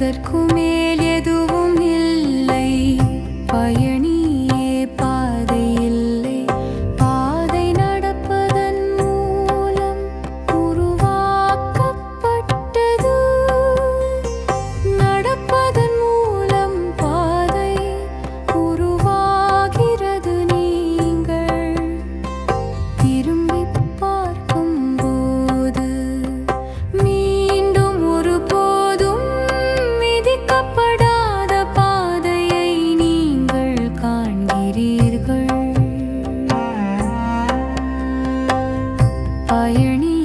அதற்குமேல் எதுவும் பயணி